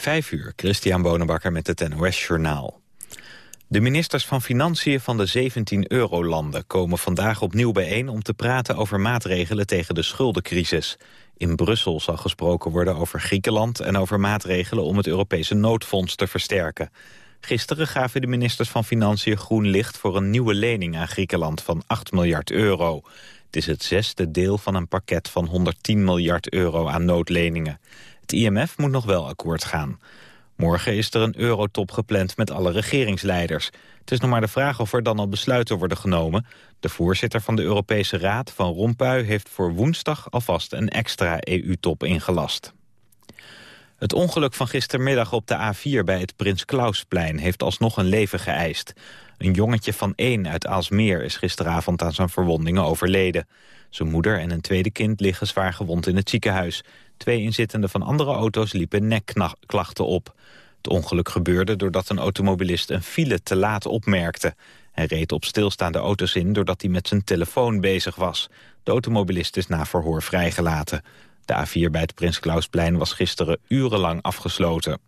Vijf uur, Christian Bonenbakker met het NOS Journaal. De ministers van Financiën van de 17 eurolanden komen vandaag opnieuw bijeen om te praten over maatregelen tegen de schuldencrisis. In Brussel zal gesproken worden over Griekenland en over maatregelen om het Europese noodfonds te versterken. Gisteren gaven de ministers van Financiën groen licht voor een nieuwe lening aan Griekenland van 8 miljard euro. Het is het zesde deel van een pakket van 110 miljard euro aan noodleningen. Het IMF moet nog wel akkoord gaan. Morgen is er een eurotop gepland met alle regeringsleiders. Het is nog maar de vraag of er dan al besluiten worden genomen. De voorzitter van de Europese Raad, Van Rompuy, heeft voor woensdag alvast een extra EU-top ingelast. Het ongeluk van gistermiddag op de A4 bij het Prins Klausplein heeft alsnog een leven geëist. Een jongetje van één uit Aalsmeer is gisteravond aan zijn verwondingen overleden. Zijn moeder en een tweede kind liggen zwaar gewond in het ziekenhuis. Twee inzittenden van andere auto's liepen nekklachten op. Het ongeluk gebeurde doordat een automobilist een file te laat opmerkte. Hij reed op stilstaande auto's in doordat hij met zijn telefoon bezig was. De automobilist is na verhoor vrijgelaten. De A4 bij het Prins Klausplein was gisteren urenlang afgesloten.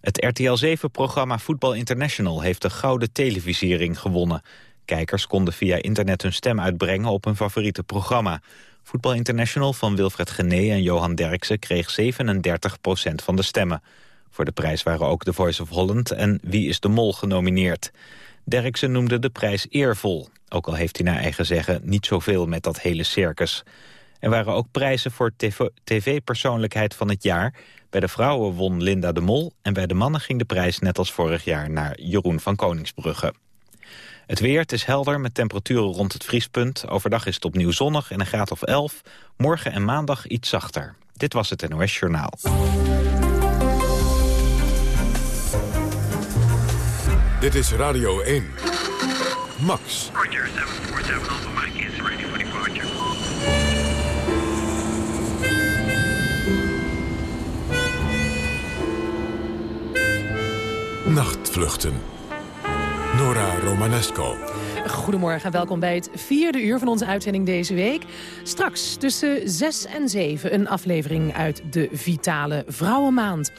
Het RTL 7-programma Voetbal International heeft de gouden televisiering gewonnen. Kijkers konden via internet hun stem uitbrengen op hun favoriete programma. Voetbal International van Wilfred Gené en Johan Derksen kreeg 37% van de stemmen. Voor de prijs waren ook The Voice of Holland en Wie is de Mol genomineerd. Derksen noemde de prijs eervol, ook al heeft hij naar eigen zeggen niet zoveel met dat hele circus. Er waren ook prijzen voor tv-persoonlijkheid van het jaar. Bij de vrouwen won Linda de Mol en bij de mannen ging de prijs net als vorig jaar naar Jeroen van Koningsbrugge. Het weer, het is helder met temperaturen rond het vriespunt. Overdag is het opnieuw zonnig en een graad of 11. Morgen en maandag iets zachter. Dit was het NOS Journaal. Dit is Radio 1. Max. Roger, 747 Alpha Mike is ready for departure. Nachtvluchten. Nora Romanesco. Goedemorgen en welkom bij het vierde uur van onze uitzending deze week. Straks tussen 6 en 7 een aflevering uit de Vitale Vrouwenmaand.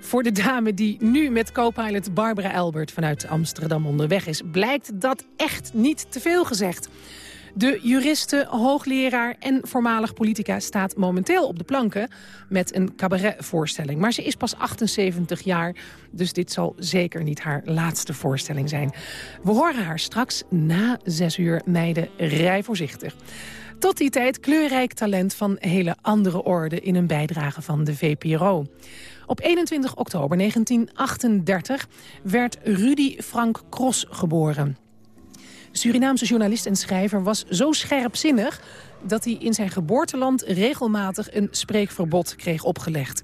Voor de dame die nu met co-pilot Barbara Elbert vanuit Amsterdam onderweg is... blijkt dat echt niet te veel gezegd. De juriste, hoogleraar en voormalig politica staat momenteel op de planken met een cabaretvoorstelling. Maar ze is pas 78 jaar, dus dit zal zeker niet haar laatste voorstelling zijn. We horen haar straks na 6 uur meiden rij voorzichtig. Tot die tijd kleurrijk talent van hele andere orde in een bijdrage van de VPRO. Op 21 oktober 1938 werd Rudy Frank Kros geboren. Surinaamse journalist en schrijver was zo scherpzinnig dat hij in zijn geboorteland regelmatig een spreekverbod kreeg opgelegd.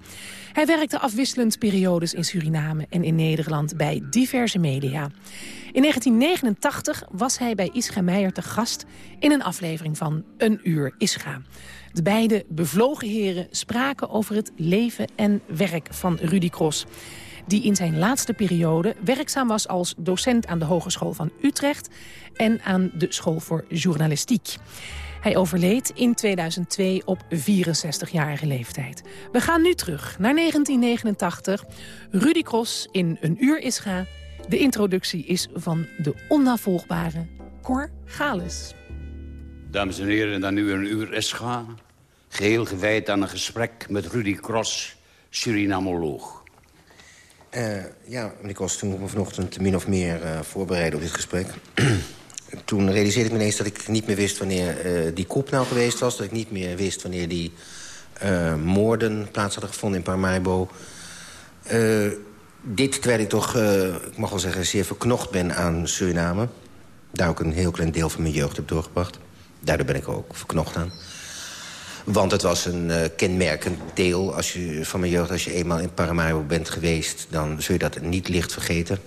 Hij werkte afwisselend periodes in Suriname en in Nederland bij diverse media. In 1989 was hij bij Ischa Meijer te gast in een aflevering van Een Uur Ischa. De beide bevlogen heren spraken over het leven en werk van Rudy Kros die in zijn laatste periode werkzaam was als docent aan de Hogeschool van Utrecht en aan de School voor Journalistiek. Hij overleed in 2002 op 64-jarige leeftijd. We gaan nu terug naar 1989. Rudy Kros in Een Uur is ga. De introductie is van de onnavolgbare Cor Gales. Dames en heren, dan nu een uur Escha. Geheel gewijd aan een gesprek met Rudy Kros, Surinamoloog. Uh, ja, Kos, toen ik me vanochtend min of meer uh, voorbereiden op dit gesprek... toen realiseerde ik me ineens dat ik niet meer wist wanneer uh, die koep nou geweest was. Dat ik niet meer wist wanneer die moorden plaats hadden gevonden in Paramaribo. dit terwijl ik toch, ik mag wel zeggen, zeer verknocht ben aan Suriname. Daar ook een heel klein deel van mijn jeugd heb doorgebracht. Daardoor ben ik ook verknocht aan. Want het was een uh, kenmerkend deel als je, van mijn jeugd. Als je eenmaal in Paramaribo bent geweest, dan zul je dat niet licht vergeten.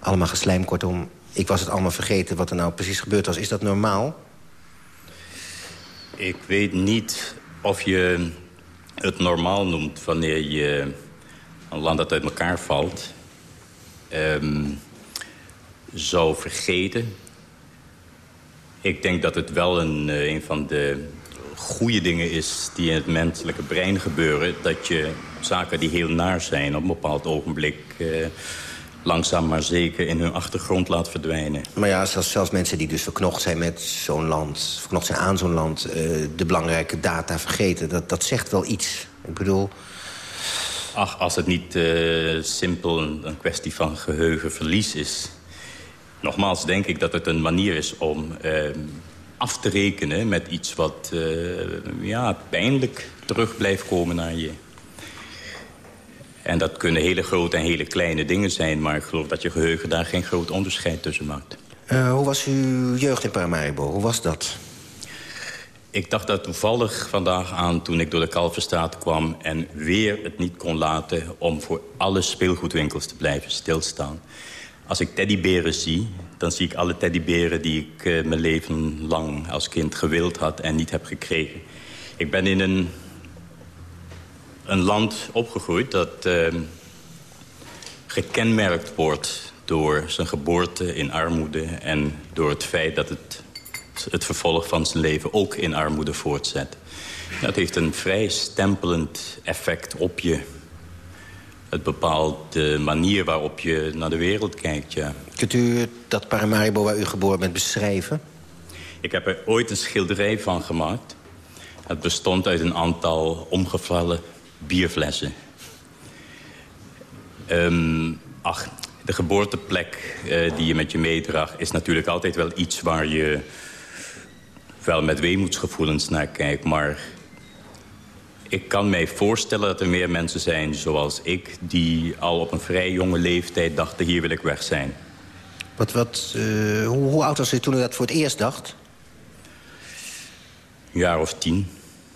Allemaal geslijm, kortom. Ik was het allemaal vergeten wat er nou precies gebeurd was. Is dat normaal? Ik weet niet of je het normaal noemt wanneer je een land dat uit elkaar valt... Um, zou vergeten. Ik denk dat het wel een, een van de goede dingen is die in het menselijke brein gebeuren... dat je zaken die heel naar zijn op een bepaald ogenblik... Eh, langzaam maar zeker in hun achtergrond laat verdwijnen. Maar ja, zelfs, zelfs mensen die dus verknocht zijn met zo'n land... verknocht zijn aan zo'n land, eh, de belangrijke data vergeten... Dat, dat zegt wel iets. Ik bedoel... Ach, als het niet uh, simpel een, kwestie van geheugenverlies is... Nogmaals denk ik dat het een manier is om uh, af te rekenen... met iets wat uh, ja, pijnlijk terug blijft komen naar je. En dat kunnen hele grote en hele kleine dingen zijn... maar ik geloof dat je geheugen daar geen groot onderscheid tussen maakt. Uh, hoe was uw jeugd in Paramaribo? Hoe was dat? Ik dacht dat toevallig vandaag aan toen ik door de Kalverstraat kwam... en weer het niet kon laten om voor alle speelgoedwinkels te blijven stilstaan. Als ik teddyberen zie, dan zie ik alle teddyberen... die ik uh, mijn leven lang als kind gewild had en niet heb gekregen. Ik ben in een een land opgegroeid dat uh, gekenmerkt wordt door zijn geboorte in armoede... en door het feit dat het het vervolg van zijn leven ook in armoede voortzet. Dat heeft een vrij stempelend effect op je. Het bepaalt de manier waarop je naar de wereld kijkt, ja. Kunt u dat Paramaribo waar u geboren bent beschrijven? Ik heb er ooit een schilderij van gemaakt. Het bestond uit een aantal omgevallen bierflessen. Um, ach, de geboorteplek uh, die je met je meedraagt... is natuurlijk altijd wel iets waar je wel met weemoedsgevoelens naar kijkt. Maar ik kan mij voorstellen dat er meer mensen zijn zoals ik... die al op een vrij jonge leeftijd dachten, hier wil ik weg zijn. Wat, wat, uh, hoe, hoe, oud was u toen u dat voor het eerst dacht? Een jaar of tien.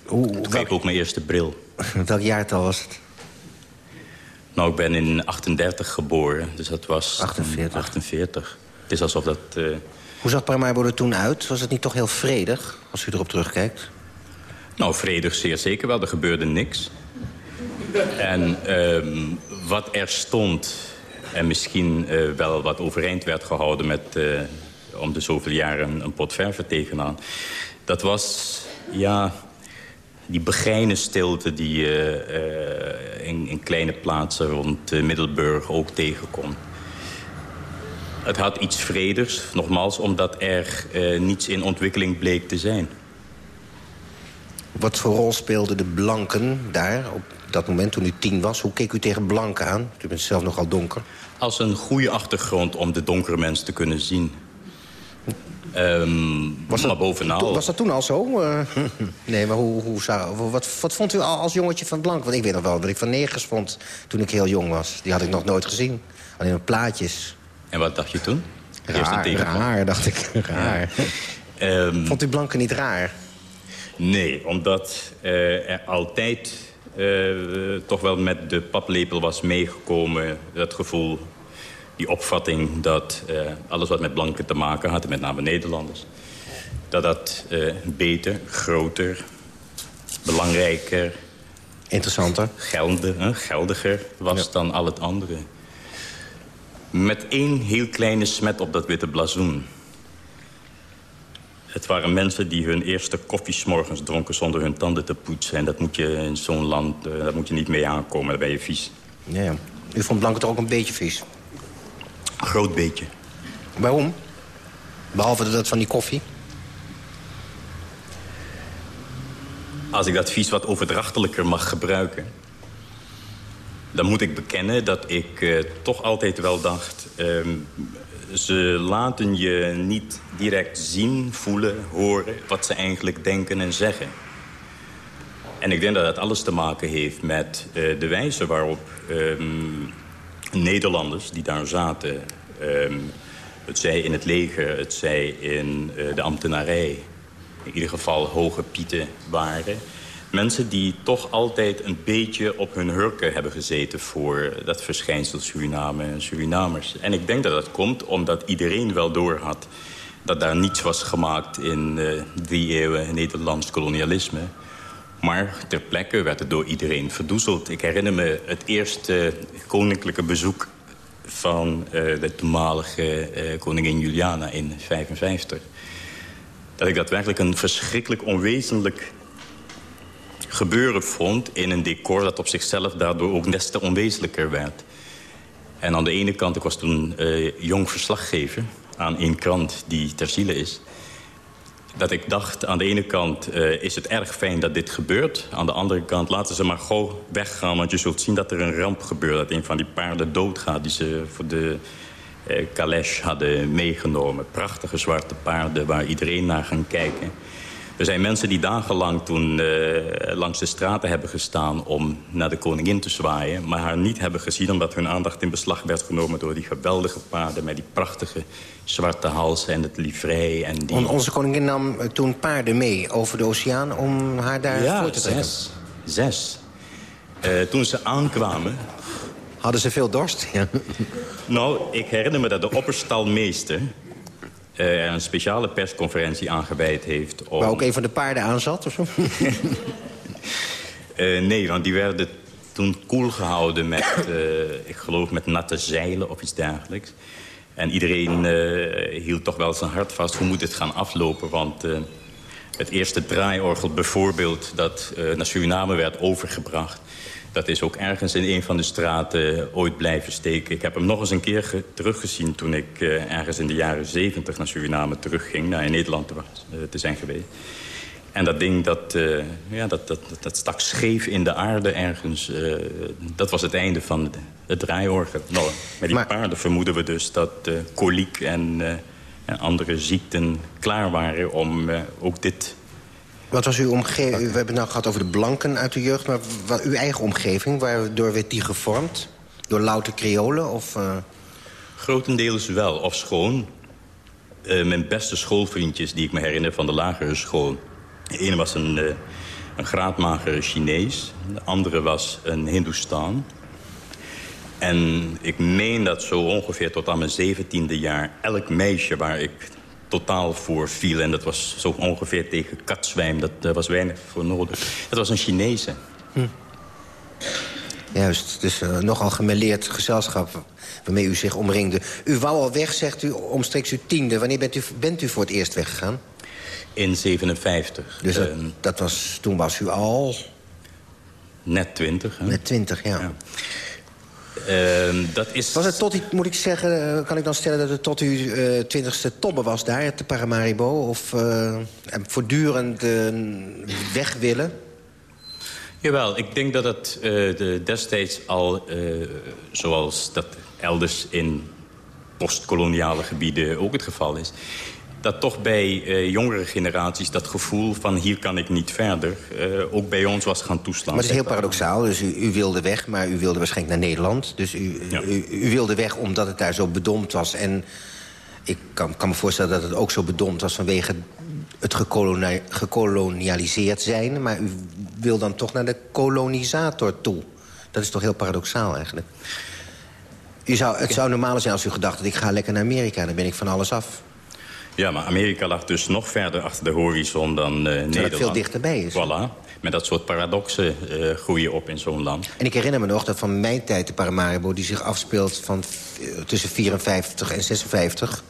Hoe, toen kreeg ik ook mijn eerste bril. Welk jaartal was het? Nou, ik ben in 38 geboren, dus dat was... 48? 48. Het is alsof dat... Uh... Hoe zag Paramaribo er toen uit? Was het niet toch heel vredig, als u erop terugkijkt? Nou, vredig zeer zeker wel. Er gebeurde niks. En um, wat er stond, en misschien uh, wel wat overeind werd gehouden... met uh, om de zoveel jaren een pot verven tegenaan... dat was, ja die begijne stilte die je uh, in, in, kleine plaatsen rond Middelburg ook tegenkomt. Het had iets vredigs, nogmaals, omdat er niets in ontwikkeling bleek te zijn. Wat voor rol speelden de blanken daar op dat moment toen u tien was? Hoe keek u tegen blanken aan? U bent zelf nogal donker. Als een goede achtergrond om de donkere mens te kunnen zien. Um, was, dat, bovenal... was dat toen al zo? Uh, nee, maar hoe, hoe zou, wat, wat vond u als jongetje van Blank? Want ik weet nog wel dat ik van negers vond toen ik heel jong was. Die had ik nog nooit gezien. Alleen op plaatjes. En wat dacht je toen? Raar, raar dacht ik. Raar. Um, vond u Blanken niet raar? Nee, omdat uh, er altijd uh, toch wel met de paplepel was meegekomen... dat gevoel die opvatting dat uh, alles wat met blanken te maken had... met name Nederlanders... dat dat beter, groter, belangrijker... Interessanter. Gelder, geldiger was ja. dan al het andere. Met één heel kleine smet op dat witte blazoen. Het waren mensen die hun eerste koffie morgens dronken zonder hun tanden te poetsen. En dat moet je in zo'n land, uh, dat moet je niet mee aankomen, dan ben je vies. Ja, ja. U vond blanken toch ook een beetje vies? Een groot beetje. Waarom? Behalve dat van die koffie? Als ik dat vies wat overdrachtelijker mag gebruiken... dan moet ik bekennen dat ik uh, toch altijd wel dacht... Uh, ze laten je niet direct zien, voelen, horen... wat ze eigenlijk denken en zeggen. En ik denk dat dat alles te maken heeft met uh, de wijze waarop... Um, Nederlanders die daar zaten... Um, het zij in het leger, het zij in uh, de ambtenarij... in ieder geval hoge pieten waren... mensen die toch altijd een beetje op hun hurken hebben gezeten... voor dat verschijnsel Suriname en Surinamers. En ik denk dat dat komt omdat iedereen wel doorhad... dat daar niets was gemaakt in uh, drie eeuwen Nederlands kolonialisme... Maar ter plekke werd het door iedereen verdoezeld. Ik herinner me het eerste koninklijke bezoek van uh, de toenmalige uh, koningin Juliana in 1955. Dat ik dat werkelijk een verschrikkelijk onwezenlijk gebeuren vond in een decor... dat op zichzelf daardoor ook des te onwezenlijker werd. En aan de ene kant, ik was toen uh, jong verslaggever aan een krant die ter ziele is dat ik dacht, aan de ene kant uh, is het erg fijn dat dit gebeurt. Aan de andere kant, laten ze maar gauw weggaan... want je zult zien dat er een ramp gebeurt. Dat een van die paarden doodgaat die ze voor de uh, hadden meegenomen. Prachtige zwarte paarden waar iedereen naar ging kijken. Er zijn mensen die dagenlang toen uh, langs de straten hebben gestaan... om naar de koningin te zwaaien, maar haar niet hebben gezien... omdat hun aandacht in beslag werd genomen door die geweldige paarden... met die prachtige zwarte hals en het livrei. En die... Onze koningin nam eh, toen paarden mee over de oceaan om haar daar ja, voor te trekken? zes. Zes. Uh, toen ze aankwamen... Hadden ze veel dorst? Ja. Nou, ik herinner me dat de opperstalmeester uh, een speciale persconferentie aangeweid heeft. Om... Waar ook een van de paarden aan zat of zo? uh, nee, want die werden toen koel gehouden met, uh, ik geloof, met natte zeilen of iets dergelijks. En iedereen hield toch wel zijn hart vast. Hoe moet het gaan aflopen? Want het eerste draaiorgel bijvoorbeeld... dat naar Suriname werd overgebracht dat is ook ergens in een van de straten ooit blijven steken. Ik heb hem nog eens een keer teruggezien toen ik uh, ergens in de jaren zeventig naar Suriname terugging. Naar in Nederland te, uh, te zijn geweest. En dat ding, dat, uh, ja, dat, dat, dat, stak scheef in de aarde ergens. dat was het einde van het, draaiorgel. Nou, met die maar... paarden vermoeden we dus dat koliek en, en andere ziekten klaar waren... om ook dit wat was uw omgeving? We hebben het nou gehad over de blanken uit de jeugd... maar uw eigen omgeving, waardoor werd die gevormd? Door louter creolen? Of, uh... Grotendeels wel, of schoon. Uh, mijn beste schoolvriendjes die ik me herinner van de lagere school... de ene was een, uh, een graadmagere Chinees. De andere was een Hindoestaan. En ik meen dat zo ongeveer tot aan mijn zeventiende jaar... elk meisje waar ik totaal voor viel. En dat was zo ongeveer tegen katzwijm. Dat uh, was weinig voor nodig. Dat was een Chinese. Hm. Juist, dus uh, nogal gemeleerd gezelschap waarmee u zich omringde. U wou al weg, zegt u, omstreeks uw tiende. Wanneer bent u, bent u voor het eerst weggegaan? In 57. Dus dat, uh, dat was, toen was u al... Net twintig, hè? Net twintig, ja. ja. Uh, dat is... Was het tot, moet ik zeggen, eh, kan ik dan stellen dat het tot uw uh, twintigste tobbe was daar, te Paramaribo? Of uh, voortdurend weg willen? Jawel, ik denk dat het de, destijds al, zoals dat elders in postkoloniale gebieden ook het geval is dat toch bij uh, jongere generaties dat gevoel van hier kan ik niet verder... Uh, ook bij ons was gaan toeslaan. Maar het is heel paradoxaal. Dus u, u, wilde weg, maar u wilde waarschijnlijk naar Nederland. Dus u, ja. u, u, wilde weg omdat het daar zo bedompt was. En ik kan, kan, me voorstellen dat het ook zo bedompt was... vanwege het gekolonia gekolonialiseerd zijn. Maar u wil dan toch naar de kolonisator toe. Dat is toch heel paradoxaal eigenlijk. U zou, het zou normaal zijn als u gedacht had... ik ga lekker naar Amerika, dan ben ik van alles af. Ja, maar Amerika lag dus nog verder achter de horizon dan uh, Nederland. Terwijl veel dichterbij is. Voilà. Met dat soort paradoxen uh, groeien op in zo'n land. En ik herinner me nog dat van mijn tijd de Paramaribo... die zich afspeelt van uh, tussen 54 en 56...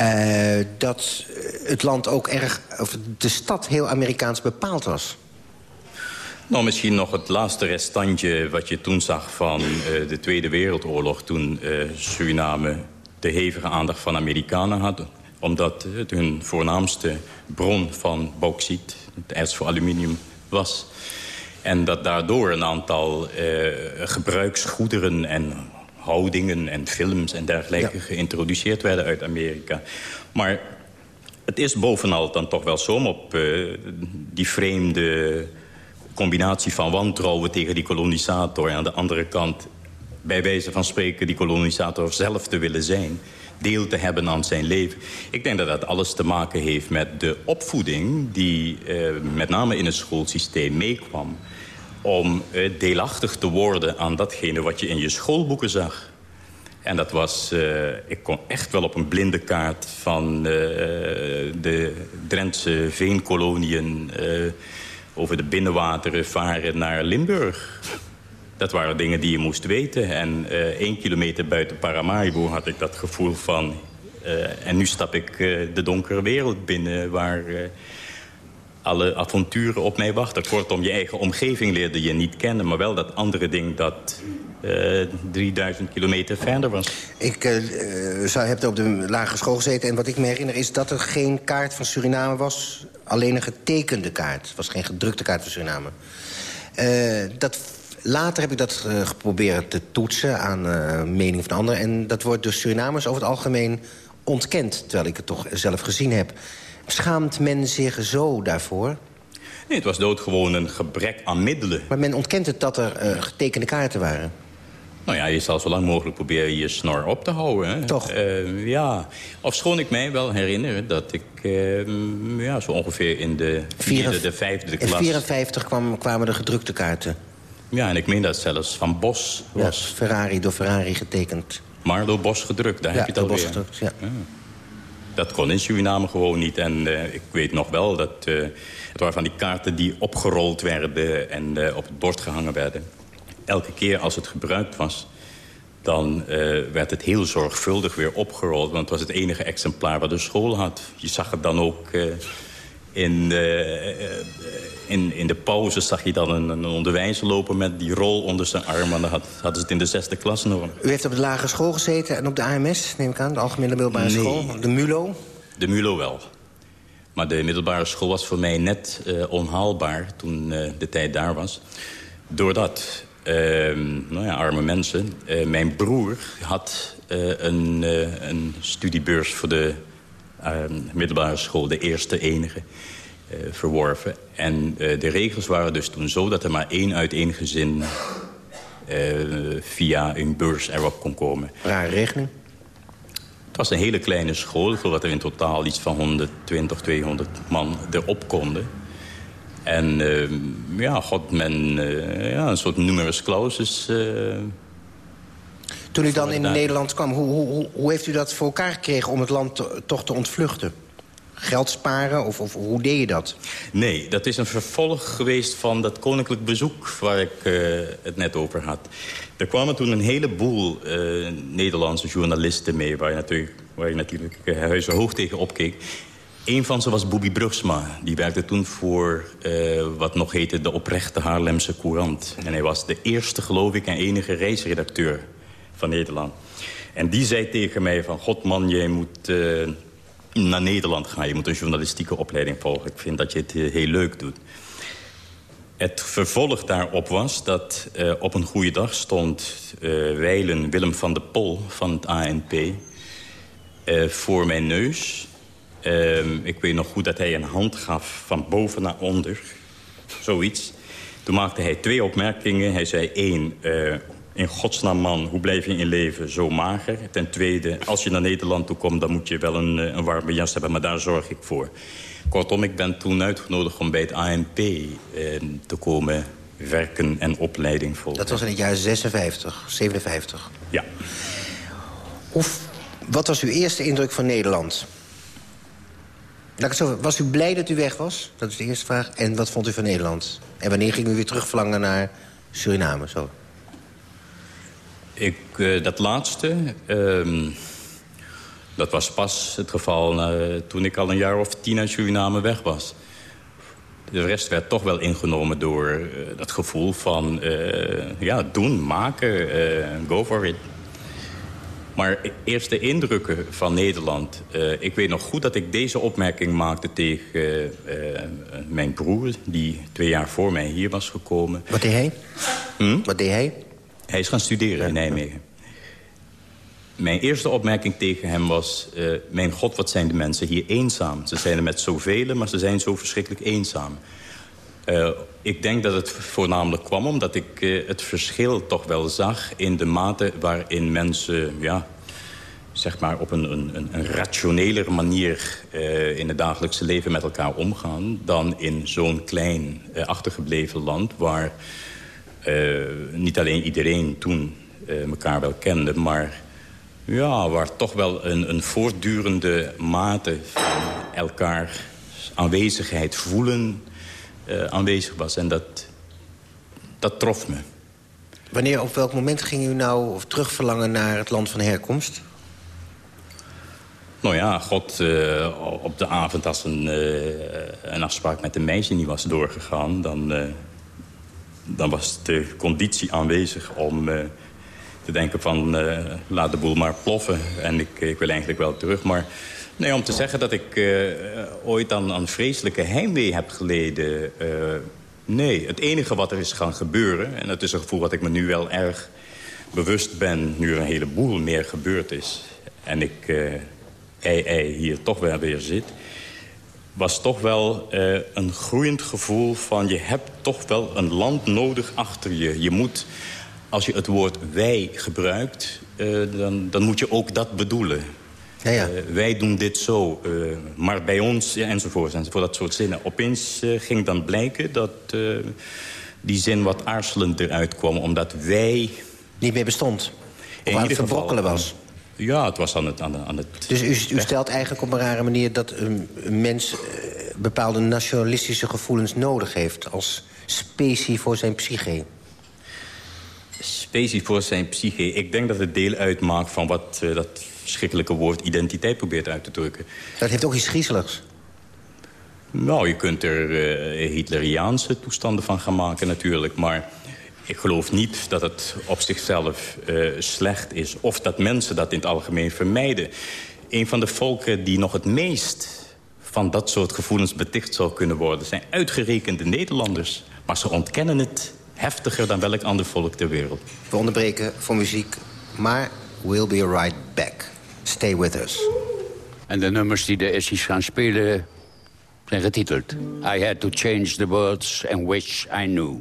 Uh, dat het land ook erg, of de stad heel Amerikaans bepaald was. Nou, misschien nog het laatste restantje wat je toen zag van uh, de Tweede Wereldoorlog... toen uh, Suriname de hevige aandacht van Amerikanen had omdat het hun voornaamste bron van bauxiet, het erts voor aluminium, was. En dat daardoor een aantal uh, gebruiksgoederen en houdingen en films en dergelijke ja. geïntroduceerd werden uit Amerika. Maar het is bovenal dan toch wel zo om op uh, die vreemde combinatie van wantrouwen tegen die kolonisator... en aan de andere kant, bij wijze van spreken, die kolonisator zelf te willen zijn deel te hebben aan zijn leven. Ik denk dat dat alles te maken heeft met de opvoeding... die uh, met name in het schoolsysteem meekwam... om uh, deelachtig te worden aan datgene wat je in je schoolboeken zag. En dat was... Uh, ik kon echt wel op een blinde kaart van de Drentse veenkoloniën... over de binnenwateren varen naar Limburg... Dat waren dingen die je moest weten. En uh, één kilometer buiten Paramaribo had ik dat gevoel van... Uh, en nu stap ik uh, de donkere wereld binnen... waar alle avonturen op mij wachten. Kortom, je eigen omgeving leerde je niet kennen... maar wel dat andere ding dat uh, 3000 kilometer verder was. Ik uh, heb op de lagere school gezeten... en wat ik me herinner is dat er geen kaart van Suriname was. Alleen een getekende kaart. Het was geen gedrukte kaart van Suriname. Dat Later heb ik dat uh, geprobeerd te toetsen aan uh, mening van anderen. En dat wordt door Surinamers over het algemeen ontkend. Terwijl ik het toch zelf gezien heb. Schaamt men zich zo daarvoor? Nee, het was doodgewoon een gebrek aan middelen. Maar men ontkent het dat er uh, getekende kaarten waren. Nou ja, je zal zo lang mogelijk proberen je snor op te houden. Hè? Toch? Uh, ja. Ofschoon ik mij wel herinner dat ik uh, ja, zo ongeveer in de vierde, de vijfde klas... In 54 kwam, kwamen de gedrukte kaarten. Ja, en ik meen dat zelfs van Bos was. Ja, Ferrari, door Ferrari getekend. Maar door Bos gedrukt, daar ja, heb je het alweer. Bos gedrukt, ja. ja. Dat kon in Suriname gewoon niet. En uh, ik weet nog wel dat uh, het waren van die kaarten die opgerold werden... en uh, op het bord gehangen werden. Elke keer als het gebruikt was... dan werd het heel zorgvuldig weer opgerold. Want het was het enige exemplaar wat de school had. Je zag het dan ook in, in, in de pauze zag je dan een, een, onderwijzer lopen met die rol onder zijn arm. En dan had, hadden ze het in de zesde klas nog. U heeft op de lagere school gezeten en op de AMS, neem ik aan? De Algemene Middelbare nee. School? De MULO? De MULO wel. Maar de middelbare school was voor mij net uh, onhaalbaar toen uh, de tijd daar was. Doordat, uh, nou ja, arme mensen... mijn broer had een, een studiebeurs voor de middelbare school. De eerste, enige. Uh, verworven. En uh, de regels waren dus toen zo dat er maar één uit één gezin... Uh, via een beurs erop kon komen. Rare regeling? Het was een hele kleine school. Ik dat er in totaal iets van 120, 200 man erop konden. En ja, god, men... ja, een soort numerus clausus... toen u dan in Nederland kwam, hoe, hoe, hoe heeft u dat voor elkaar gekregen... om het land te, toch te ontvluchten? Geld sparen? Of, of, hoe deed je dat? Nee, dat is een vervolg geweest van dat koninklijk bezoek... waar ik uh, het net over had. Er kwamen toen een heleboel uh, Nederlandse journalisten mee... waar je natuurlijk, waar natuurlijk huizen hoog tegen opkeek. Een van ze was Bobby Brugsma. Die werkte toen voor wat nog heette de oprechte Haarlemse Courant. En hij was de eerste, geloof ik, en enige reisredacteur van Nederland. En die zei tegen mij van... God man, jij moet naar Nederland gaan. Je moet een journalistieke opleiding volgen. Ik vind dat je het heel leuk doet. Het vervolg daarop was dat uh, op een goede dag stond uh, Weilen Willem van der Pol van het ANP voor mijn neus. Ehm, ik weet nog goed dat hij een hand gaf van boven naar onder. Zoiets. Toen maakte hij twee opmerkingen. Hij zei één, in godsnaam man, hoe blijf je in leven zo mager? Ten tweede, als je naar Nederland toe komt... dan moet je wel een, een warme jas hebben, maar daar zorg ik voor. Kortom, ik ben toen uitgenodigd om bij het ANP eh, te komen werken en opleiding volgen. Dat was in het jaar 56, 57? Ja. Hoe, wat was uw eerste indruk van Nederland? Was u blij dat u weg was? Dat is de eerste vraag. En wat vond u van Nederland? En wanneer ging u weer terugverlangen naar Suriname? Zo. Ik, uh, dat laatste, uh, dat was pas het geval uh, toen ik al een jaar of tien uit Suriname weg was. De rest werd toch wel ingenomen door uh, dat gevoel van... ja, doen, maken, go for it. Maar eerste indrukken van Nederland... ik weet nog goed dat ik deze opmerking maakte tegen mijn broer... die twee jaar voor mij hier was gekomen. Wat deed hij? Hm? Wat deed hij? Hij is gaan studeren in Nijmegen. Mijn eerste opmerking tegen hem was... Uh, mijn god, wat zijn de mensen hier eenzaam. Ze zijn er met zoveel, maar ze zijn zo verschrikkelijk eenzaam. Uh, ik denk dat het voornamelijk kwam omdat ik uh, het verschil toch wel zag... in de mate waarin mensen ja, zeg maar op een, een, een manier... in het dagelijkse leven met elkaar omgaan... dan in zo'n klein achtergebleven land... waar niet alleen iedereen toen uh, elkaar wel kende... maar ja, waar toch wel een, een voortdurende mate van elkaar aanwezigheid voelen uh, aanwezig was. En dat, dat trof me. Wanneer, op welk moment ging u nou terugverlangen naar het land van herkomst? Nou ja, God, uh, op de avond als een, uh, een afspraak met een meisje niet was doorgegaan... dan, dan was de conditie aanwezig om te denken van... laat de boel maar ploffen en ik, ik wil eigenlijk wel terug. Maar nee, om te zeggen dat ik ooit aan, aan vreselijke heimwee heb geleden... nee, het enige wat er is gaan gebeuren... en dat is een gevoel wat ik me nu wel erg bewust ben... nu er een heleboel meer gebeurd is... en ik ei, hier toch wel weer zit... was toch wel uh, een groeiend gevoel van... je hebt toch wel een land nodig achter je. Je moet, als je het woord wij gebruikt... Uh, dan, dan moet je ook dat bedoelen. Ja, ja. Uh, wij doen dit zo, maar bij ons, ja, enzovoort, enzovoort, dat soort zinnen. Opeens ging dan blijken dat die zin wat aarzelend eruit kwam... omdat wij... Niet meer bestond. Of aan het verbrokkelen was. Ja, het was aan het... Aan, aan het dus u, u, stelt eigenlijk op een rare manier dat een, mens... Uh, bepaalde nationalistische gevoelens nodig heeft... als specie voor zijn psyche? Specie voor zijn psyche. Ik denk dat het deel uitmaakt van wat uh, dat verschrikkelijke woord identiteit probeert uit te drukken. Dat heeft ook iets griezeligs. Nou, je kunt er uh, Hitleriaanse toestanden van gaan maken natuurlijk, maar... Ik geloof niet dat het op zichzelf uh, slecht is. Of dat mensen dat in het algemeen vermijden. Een van de volken die nog het meest van dat soort gevoelens beticht zou kunnen worden... zijn uitgerekende Nederlanders. Maar ze ontkennen het heftiger dan welk ander volk ter wereld. We onderbreken voor muziek, maar we'll be right back. Stay with us. En de nummers die de Essies gaan spelen zijn getiteld. I had to change the words and wish I knew.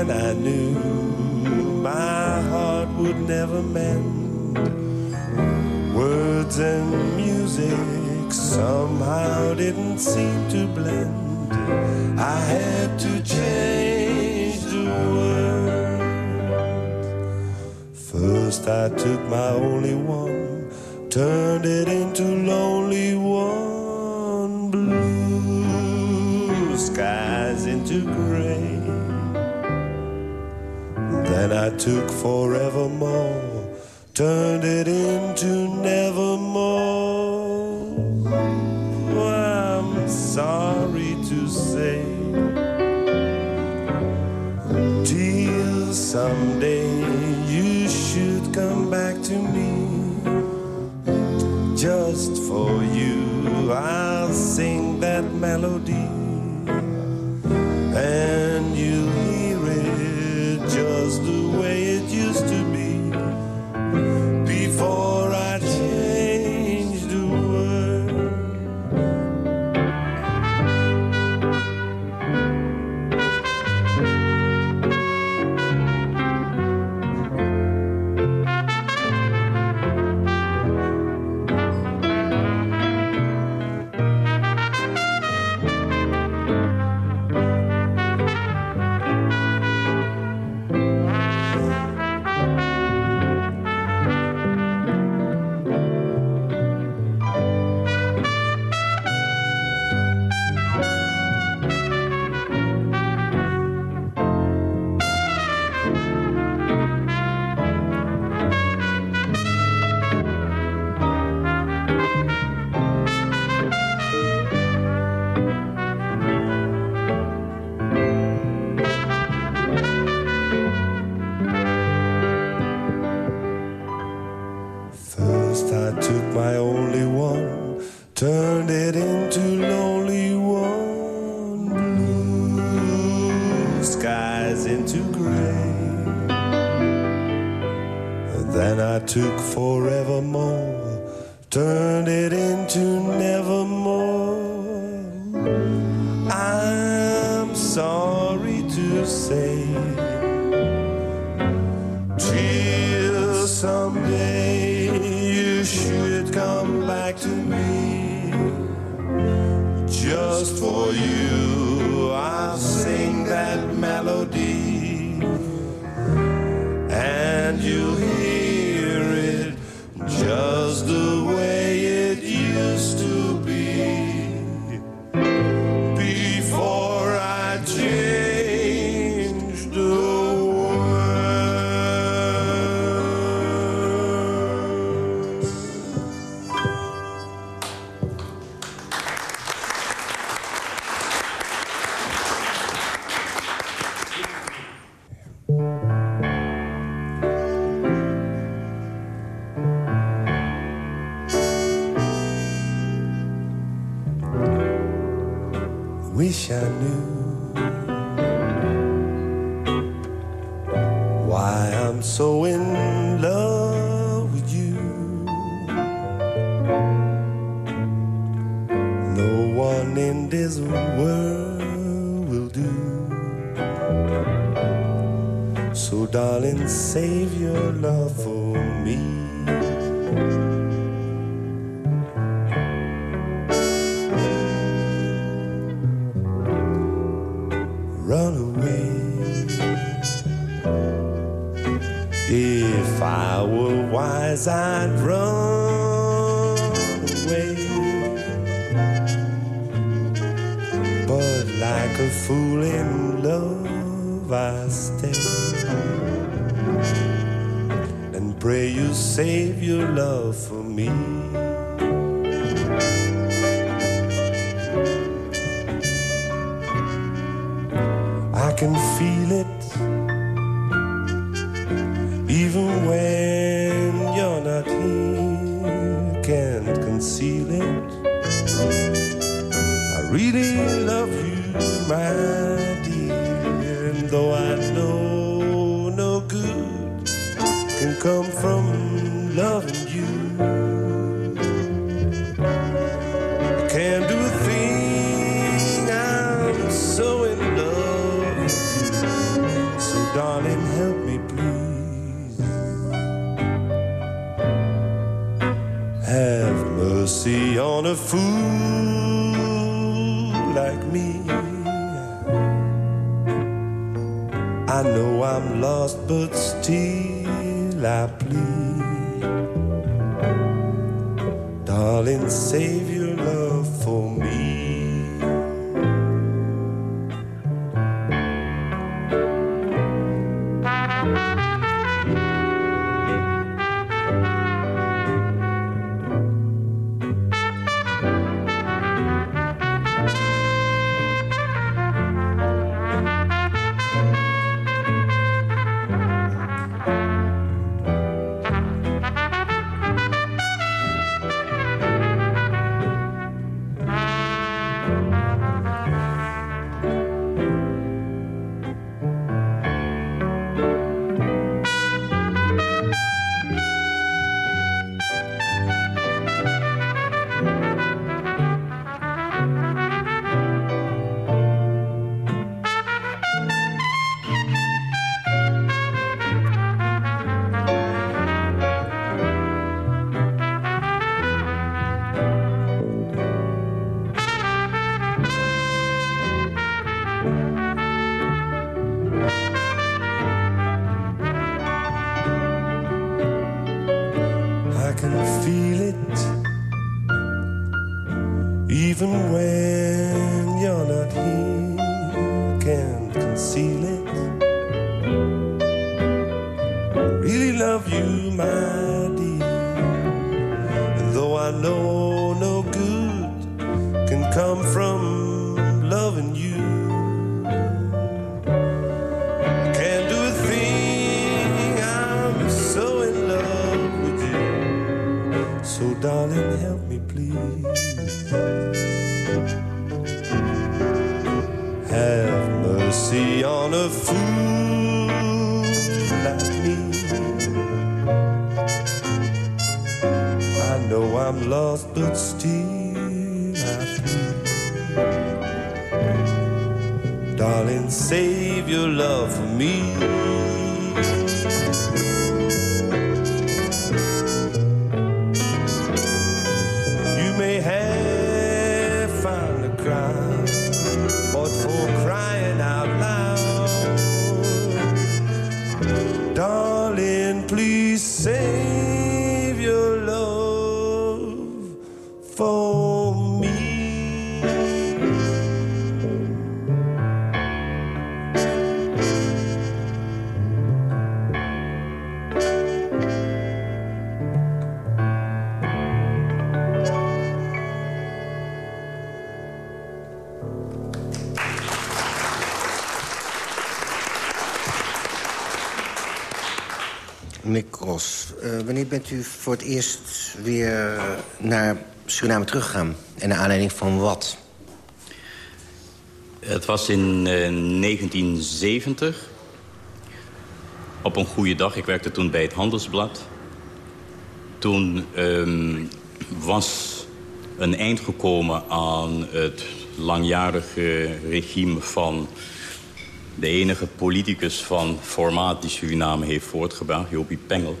and I knew my heart would never mend. Words and music somehow didn't seem to blend. I had to change the world. First, I took my only one, turned it into lonely one. Blue skies into gray then I took forevermore, turned it into nevermore. Oh, I'm sorry to say, till someday you should come back to me. Just for you, I'll sing that melody. So, darling, save your love for me. Senhor. Het eerst weer naar Suriname teruggegaan? En naar aanleiding van wat? Het was in eh, 1970. Op een goede dag. Ik werkte toen bij het Handelsblad. Toen ehm, was een eind gekomen aan het langjarige regime van de enige politicus van formaat die Suriname heeft voortgebracht, Jopie Pengel.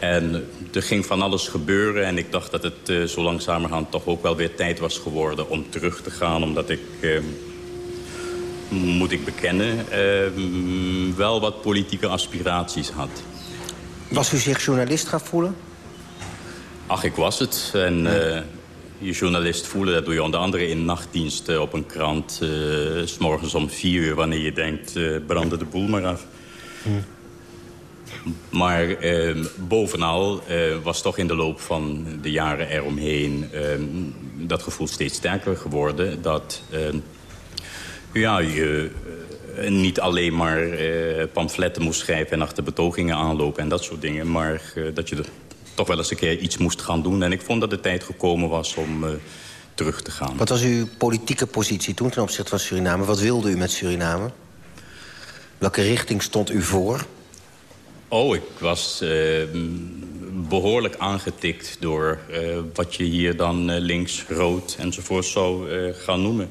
En er ging van alles gebeuren en ik dacht dat het eh, zo langzamerhand toch ook wel weer tijd was geworden om terug te gaan. Omdat ik, eh, moet ik bekennen, eh, wel wat politieke aspiraties had. Was u zich journalist gaan voelen? Ach, ik was het. En eh, je journalist voelen, dat doe je onder andere in nachtdiensten op een krant. eh, s morgens om vier uur, wanneer je denkt, brandde de boel maar af. Maar eh, bovenal eh, was toch in de loop van de jaren eromheen... eh, dat gevoel steeds sterker geworden. Dat eh, ja, je eh, niet alleen maar eh, pamfletten moest schrijven... en achter betogingen aanlopen en dat soort dingen... maar eh, dat je er toch wel eens een keer iets moest gaan doen. En ik vond dat de tijd gekomen was om terug te gaan. Wat was uw politieke positie toen ten opzichte van Suriname? Wat wilde u met Suriname? Welke richting stond u voor? Oh, ik was eh, behoorlijk aangetikt door eh, wat je hier dan eh, links, rood enzovoort zou eh, gaan noemen.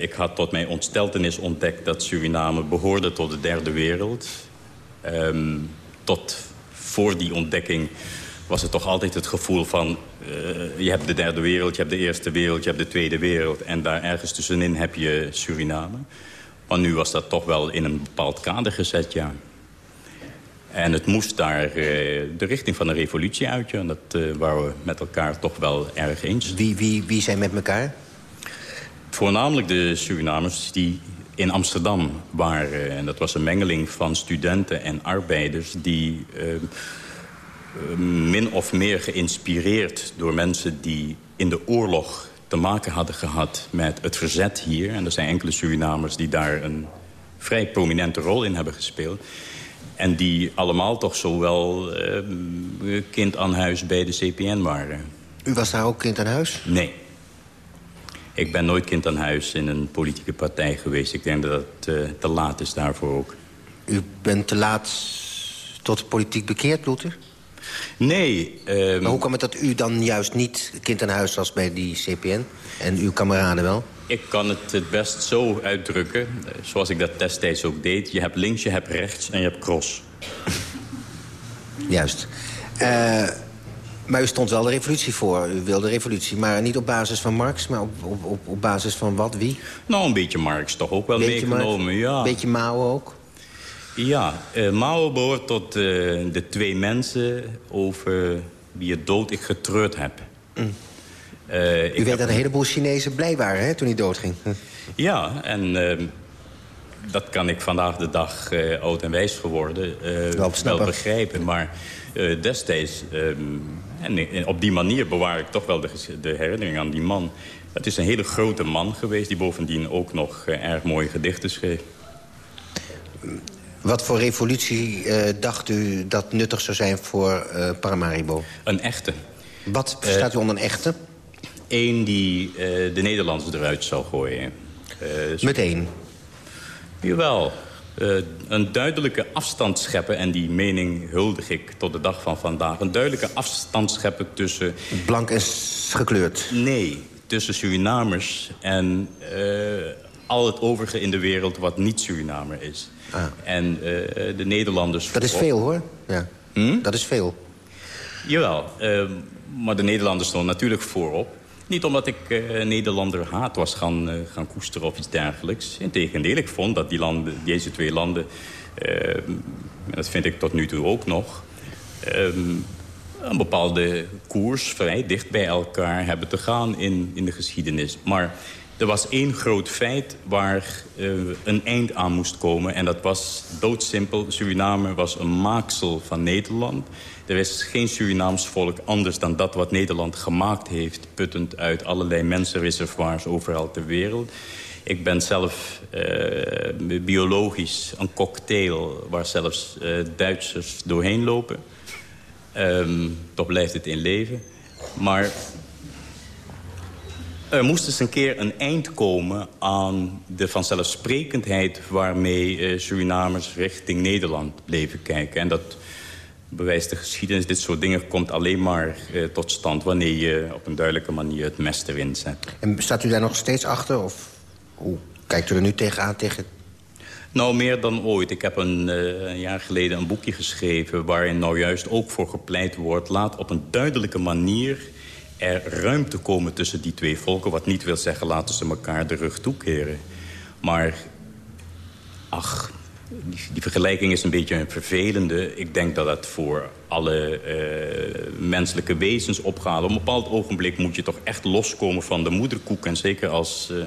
Ik had tot mijn ontsteltenis ontdekt dat Suriname behoorde tot de derde wereld. Ehm, tot voor die ontdekking was het toch altijd het gevoel van... je hebt de derde wereld, je hebt de eerste wereld, je hebt de tweede wereld... en daar ergens tussenin heb je Suriname. Maar nu was dat toch wel in een bepaald kader gezet, ja. En het moest daar eh, de richting van een revolutie uit. Ja. Dat eh, waren we met elkaar toch wel erg eens. Wie, wie, wie zijn met elkaar? Voornamelijk de Surinamers die in Amsterdam waren. En dat was een mengeling van studenten en arbeiders... die eh, min of meer geïnspireerd door mensen die in de oorlog te maken hadden gehad met het verzet hier. En er zijn enkele Surinamers die daar een vrij prominente rol in hebben gespeeld. En die allemaal toch zo wel eh, kind aan huis bij de CPN waren. U was daar ook kind aan huis? Nee. Ik ben nooit kind aan huis in een politieke partij geweest. Ik denk dat het eh, te laat is daarvoor ook. U bent te laat tot de politiek bekeerd, Luther? Nee. ehm, Maar hoe kwam het dat u dan juist niet kind aan huis was bij die CPN? En uw kameraden wel? Ik kan het het best zo uitdrukken, eh, zoals ik dat destijds ook deed. Je hebt links, je hebt rechts en je hebt cross. Juist. Eh, maar u stond wel de revolutie voor. U wilde revolutie, maar niet op basis van Marx... maar op, op, op, op basis van wat, wie? Nou, een beetje Marx toch ook wel Beetje meegenomen, Marx, ja. Beetje Mao ook? Ja, eh, Mao behoort tot de twee mensen over wie het dood ik getreurd heb. Eh, ik U weet heb- dat een heleboel Chinezen blij waren hè, toen hij doodging. Ja, en ehm, dat kan ik vandaag de dag eh, oud en wijs geworden eh, Wel begrijpen. Maar eh, destijds, ehm, en, en op die manier bewaar ik toch wel de, de herinnering aan die man. Het is een hele grote man geweest die bovendien ook nog eh, erg mooie gedichten schreef. Wat voor revolutie eh, dacht u dat nuttig zou zijn voor eh, Paramaribo? Een echte. Wat verstaat u onder een echte? Eén die eh, de Nederlanders eruit zou gooien. Eh, zo- Meteen. Jawel. eh, een duidelijke afstand scheppen... en die mening huldig ik tot de dag van vandaag... een duidelijke afstand scheppen tussen... Blank en gekleurd? Nee, tussen Surinamers en uh, al het overige in de wereld... wat niet Surinamer is. Ah. En uh, de Nederlanders... Dat is veel, hoor. Ja. Hm? Dat is veel. Jawel, maar de Nederlanders stonden natuurlijk voorop. Niet omdat ik uh, Nederlander haat was gaan, uh, gaan koesteren of iets dergelijks. Integendeel, ik vond dat die landen, deze twee landen... Uh, dat vind ik tot nu toe ook nog... Een bepaalde koers vrij dicht bij elkaar hebben te gaan in, in de geschiedenis. Maar er was één groot feit waar een eind aan moest komen. En dat was doodsimpel. Suriname was een maaksel van Nederland. Er is geen Surinaams volk anders dan dat wat Nederland gemaakt heeft... puttend uit allerlei mensenreservoirs overal ter wereld. Ik ben zelf uh, biologisch een cocktail waar zelfs uh, Duitsers doorheen lopen. Um, toch blijft het in leven. Maar er moest eens een keer een eind komen aan de vanzelfsprekendheid... waarmee uh, Surinamers richting Nederland bleven kijken. En dat bewijst de geschiedenis. Dit soort dingen komt alleen maar uh, tot stand... wanneer je op een duidelijke manier het mes erin zet. En staat u daar nog steeds achter? Of hoe kijkt u er nu tegenaan? Tegen... Nou, meer dan ooit. Ik heb een, uh, een, jaar geleden een boekje geschreven... waarin nou juist ook voor gepleit wordt... laat op een duidelijke manier er ruimte komen tussen die twee volken. Wat niet wil zeggen, laten ze elkaar de rug toekeren. Maar, ach, die, die, vergelijking is een beetje een vervelende. Ik denk dat dat voor alle uh, menselijke wezens opgaat. Op een bepaald ogenblik moet je toch echt loskomen van de moederkoek. En zeker als uh,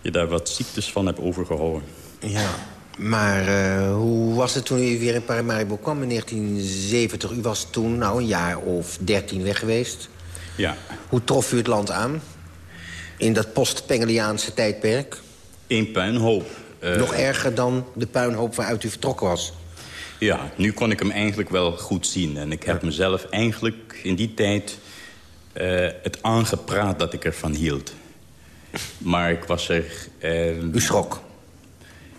je daar wat ziektes van hebt overgehouden. Ja, maar uh, hoe was het toen u weer in Paramaribo kwam in 1970? U was toen nou een jaar of dertien weg geweest. Ja. Hoe trof u het land aan in dat post-Pengeliaanse tijdperk? Een puinhoop. Uh, Nog erger dan de puinhoop waaruit u vertrokken was? Ja, nu kon ik hem eigenlijk wel goed zien. En ik heb mezelf eigenlijk in die tijd uh, het aangepraat dat ik ervan hield. Maar ik was er... Uh, u schrok?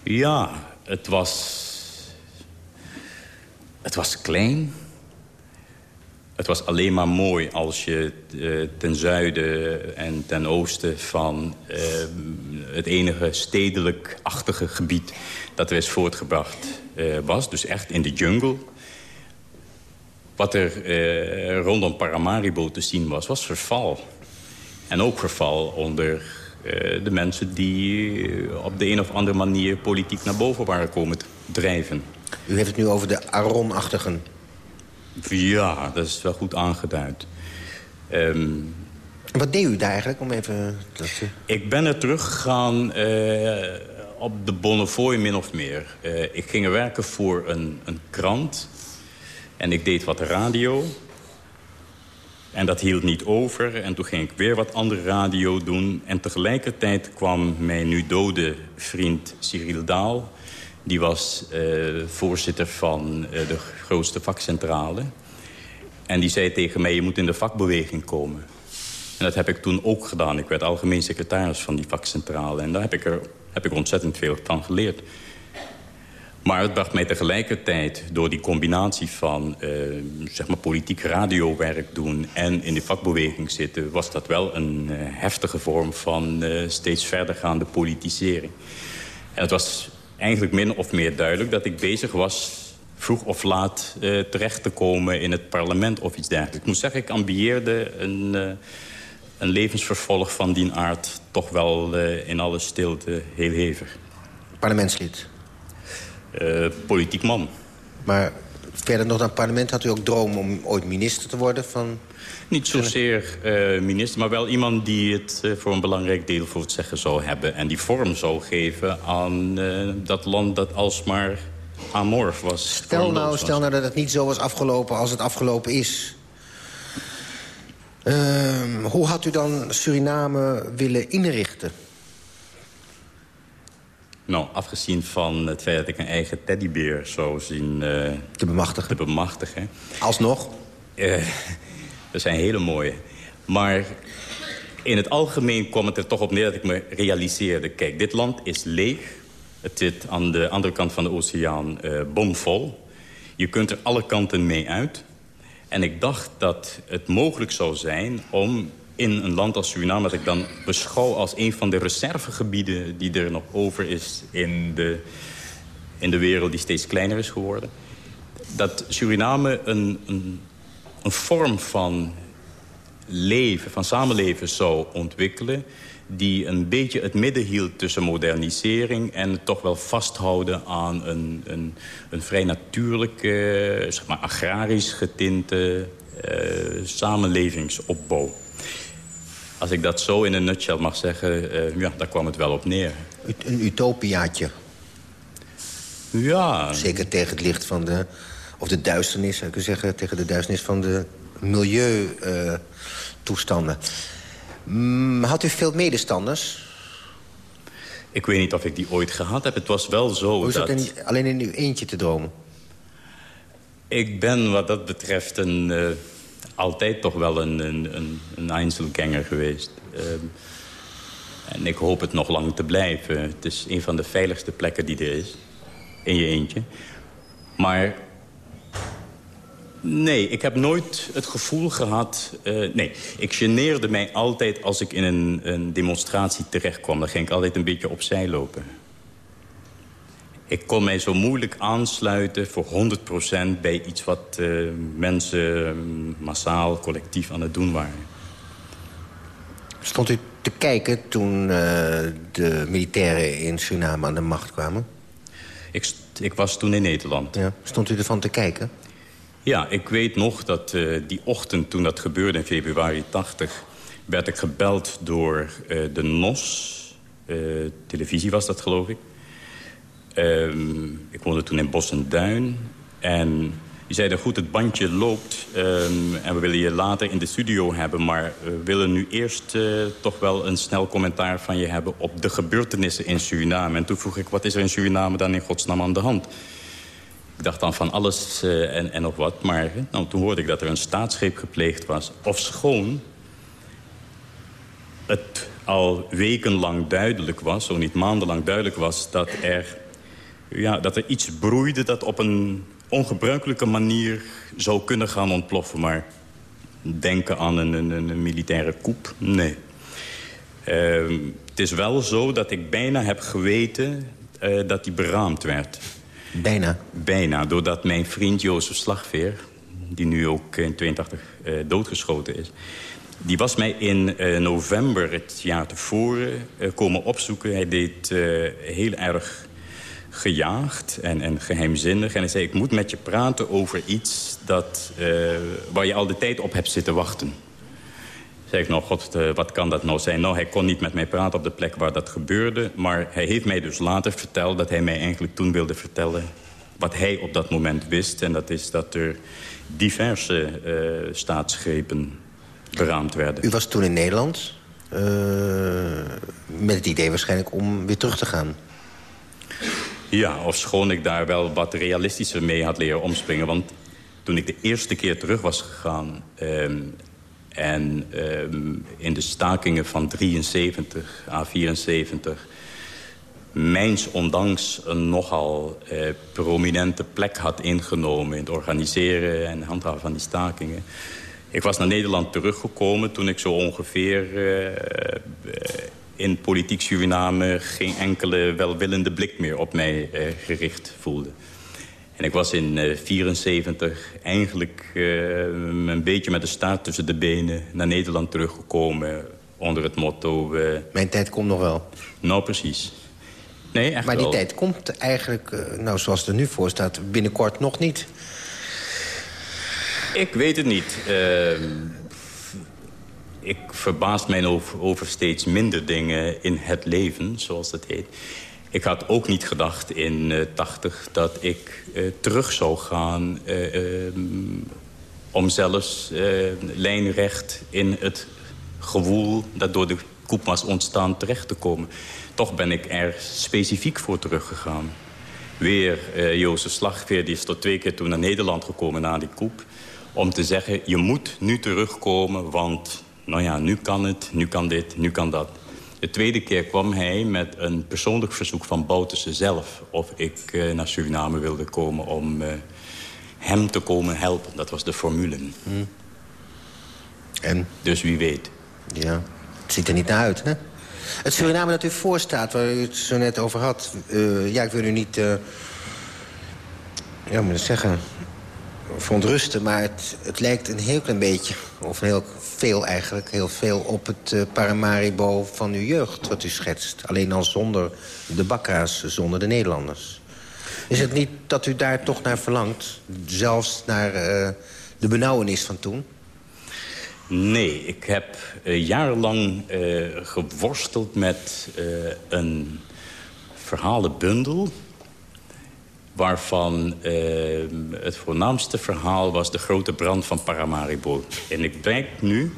Ja, het was... Het was klein. Het was alleen maar mooi als je uh, ten zuiden en ten oosten van uh, het enige stedelijk-achtige gebied dat er is voortgebracht uh, was. Dus echt in de jungle. Wat er rondom Paramaribo te zien was, was verval. En ook verval onder de mensen die op de een of andere manier politiek naar boven waren komen drijven. U heeft het nu over de Aron-achtigen. Ja, dat is wel goed aangeduid. Um, Wat deed u daar eigenlijk? Om even dat... Ik ben er teruggegaan uh, op de Bonnefoy min of meer. Uh, ik ging er werken voor een, een krant. En ik deed wat radio. En dat hield niet over. En toen ging ik weer wat andere radio doen. En tegelijkertijd kwam mijn nu dode vriend Cyril Daal die was uh, voorzitter van uh, de grootste vakcentrale. En die zei tegen mij, je moet in de vakbeweging komen. En dat heb ik toen ook gedaan. Ik werd algemeen secretaris van die vakcentrale. En daar heb ik, er, heb ik ontzettend veel van geleerd. Maar het bracht mij tegelijkertijd door die combinatie van uh, zeg maar politiek radiowerk doen... en in de vakbeweging zitten, was dat wel een heftige vorm van uh, steeds verdergaande politisering. En het was eigenlijk min of meer duidelijk dat ik bezig was vroeg of laat uh, terecht te komen in het parlement of iets dergelijks. Ik moet zeggen, ik ambieerde een, uh, een levensvervolg van die aard... toch wel uh, in alle stilte heel hevig. Parlementslid? politiek man. Maar verder nog dan parlement had u ook droom om ooit minister te worden van... Niet zozeer uh, minister, maar wel iemand die het uh, voor een belangrijk deel voor het zeggen zou hebben. En die vorm zou geven aan uh, dat land dat alsmaar amorf was. Stel nou, stel nou dat het niet zo was afgelopen als het afgelopen is. Ehm, hoe had u dan Suriname willen inrichten? Nou, afgezien van het feit dat ik een eigen teddybeer zou zien... te bemachtigen. Te bemachtigen. Alsnog? Dat zijn hele mooie. Maar in het algemeen kwam het er toch op neer dat ik me realiseerde... kijk, dit land is leeg. Het zit aan de andere kant van de oceaan uh, bomvol. Je kunt er alle kanten mee uit. En ik dacht dat het mogelijk zou zijn om in een land als Suriname... dat ik dan beschouw als een van de reservegebieden... die er nog over is in de, in de wereld die steeds kleiner is geworden... dat Suriname een, een, een vorm van leven, van samenleven zou ontwikkelen die een beetje het midden hield tussen modernisering... en toch wel vasthouden aan een, een, een vrij natuurlijke, zeg maar agrarisch getinte uh, samenlevingsopbouw. Als ik dat zo in een nutshell mag zeggen, uh, ja, daar kwam het wel op neer. Een utopiaatje. Ja. Zeker tegen het licht van de... of de duisternis, zou ik zeggen, tegen de duisternis van de milieutoestanden. Mm, had u veel medestanders? Ik weet niet of ik die ooit gehad heb. Het was wel zo Hoe is dat... alleen in uw eentje te dromen? Ik ben wat dat betreft een, uh, altijd toch wel een, een, een, een Einzelganger geweest. Uh, en ik hoop het nog lang te blijven. Het is een van de veiligste plekken die er is. In je eentje. Maar Nee, ik heb nooit het gevoel gehad... Uh, nee, ik geneerde mij altijd als ik in een, een demonstratie terechtkwam. Dan ging ik altijd een beetje opzij lopen. Ik kon mij zo moeilijk aansluiten voor 100% bij iets wat uh, mensen massaal, collectief aan het doen waren. Stond u te kijken toen uh, de militairen in Suriname aan de macht kwamen? Ik, ik was toen in Nederland. Ja. Stond u ervan te kijken? Ja, ik weet nog dat uh, die ochtend toen dat gebeurde in februari 80... werd ik gebeld door uh, de NOS. Uh, televisie was dat, geloof ik. Um, ik woonde toen in Bos en Duin. En die zeiden, goed, het bandje loopt... Um, en we willen je later in de studio hebben... maar we willen nu eerst toch wel een snel commentaar van je hebben... op de gebeurtenissen in Suriname. En toen vroeg ik, wat is er in Suriname dan in godsnaam aan de hand? Ik dacht dan van alles uh, en, en nog wat. Maar nou, toen hoorde ik dat er een staatsgreep gepleegd was. Of schoon het al wekenlang duidelijk was, zo niet maandenlang duidelijk was... dat er, ja, dat er iets broeide dat op een ongebruikelijke manier zou kunnen gaan ontploffen. Maar denken aan een, een, een militaire coup, nee. Uh, het is wel zo dat ik bijna heb geweten uh, dat die beraamd werd... Bijna? Bijna, doordat mijn vriend Jozef Slagveer... die nu ook in 82 uh, doodgeschoten is... die was mij in uh, november het jaar tevoren uh, komen opzoeken. Hij deed heel erg gejaagd en, en geheimzinnig. En hij zei, ik moet met je praten over iets dat, waar je al de tijd op hebt zitten wachten. Zeg ik, nou god, wat kan dat nou zijn? Nou, hij kon niet met mij praten op de plek waar dat gebeurde. Maar hij heeft mij dus later verteld dat hij mij eigenlijk toen wilde vertellen... wat hij op dat moment wist. En dat is dat er diverse uh, staatsgrepen beraamd werden. U was toen in Nederland. Uh, met het idee waarschijnlijk om weer terug te gaan. Ja, ofschoon ik daar wel wat realistischer mee had leren omspringen. Want toen ik de eerste keer terug was gegaan... Uh, en um, in de stakingen van 73 à 74... mijns ondanks een nogal uh, prominente plek had ingenomen... in het organiseren en handhaven van die stakingen. Ik was naar Nederland teruggekomen toen ik zo ongeveer... Uh, in politiek Suriname geen enkele welwillende blik meer op mij uh, gericht voelde. En ik was in 1974 uh, eigenlijk uh, een beetje met de staart tussen de benen... naar Nederland teruggekomen onder het motto... Uh... Mijn tijd komt nog wel. Nou, precies. Nee, echt maar die wel. tijd komt eigenlijk, nou, zoals het er nu voor staat, binnenkort nog niet. Ik weet het niet. Uh, ik verbaas mij over, over steeds minder dingen in het leven, zoals dat heet. Ik had ook niet gedacht in uh, 80 dat ik uh, terug zou gaan... Uh, om zelfs lijnrecht in het gewoel dat door de koep was ontstaan terecht te komen. Toch ben ik er specifiek voor teruggegaan. Weer Jozef Slagveer, die is tot twee keer toen naar Nederland gekomen na die koep... om te zeggen, je moet nu terugkomen, want nou ja, nu kan het, nu kan dit, nu kan dat. De tweede keer kwam hij met een persoonlijk verzoek van Bouterse zelf... of ik uh, naar Suriname wilde komen om uh, hem te komen helpen. Dat was de formule. Hmm. En? Dus wie weet. Ja, het ziet er niet naar uit, hè? Het Suriname dat u voorstaat, waar u het zo net over had... Uh, ja, ik wil u niet... ja, moet ik zeggen verontrusten, maar het, het lijkt een heel klein beetje... of heel veel eigenlijk, heel veel op het uh, Paramaribo van uw jeugd... wat u schetst. Alleen al zonder de bakka's, zonder de Nederlanders. Is het niet dat u daar toch naar verlangt? Zelfs naar uh, de benauwenis van toen? Nee, ik heb uh, jarenlang geworsteld met een verhalenbundel waarvan uh, het voornaamste verhaal was de grote brand van Paramaribo. En ik denk nu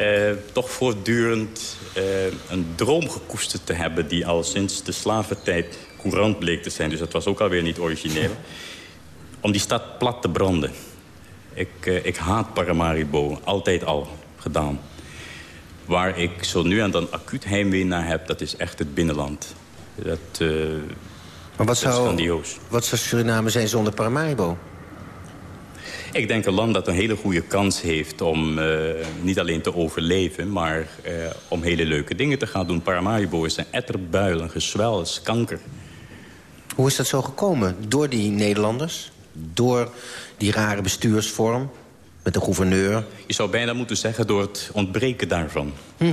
uh, toch voortdurend uh, een droom gekoesterd te hebben... die al sinds de slaventijd courant bleek te zijn. Dus dat was ook alweer niet origineel. Om die stad plat te branden. Ik, ik haat Paramaribo, altijd al gedaan. Waar ik zo nu en dan acuut heimwee naar heb, dat is echt het binnenland. Dat... Maar wat zou, wat zou Suriname zijn zonder Paramaribo? Ik denk een land dat een hele goede kans heeft om uh, niet alleen te overleven... maar uh, om hele leuke dingen te gaan doen. Paramaribo is een etterbuil, een gezwel, een kanker. Hoe is dat zo gekomen? Door die Nederlanders? Door die rare bestuursvorm? Met de gouverneur? Je zou bijna moeten zeggen door het ontbreken daarvan. Hm.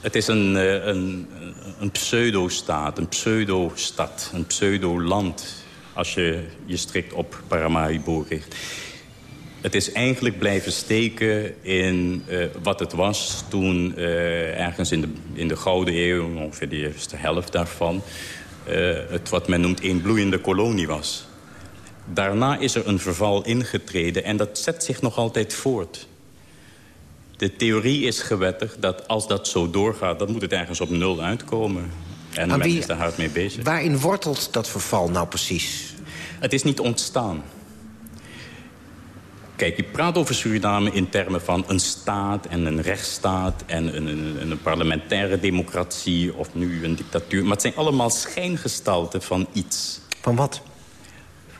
Het is een, uh, een, een pseudo-staat, een pseudo-stad, een pseudo-land... als je je strikt op Paramaribo richt. Het is eigenlijk blijven steken in uh, wat het was toen uh, ergens in de, in de Gouden Eeuw... ongeveer de eerste helft daarvan... Uh, het wat men noemt een bloeiende kolonie was. Daarna is er een verval ingetreden en dat zet zich nog altijd voort. De theorie is gewettigd dat als dat zo doorgaat... dan moet het ergens op nul uitkomen. En men wie, is daar hard mee bezig. Waarin wortelt dat verval nou precies? Het is niet ontstaan. Kijk, je praat over Suriname in termen van een staat en een rechtsstaat... en een, een, een, parlementaire democratie of nu een dictatuur. Maar het zijn allemaal schijngestalten van iets. Van wat?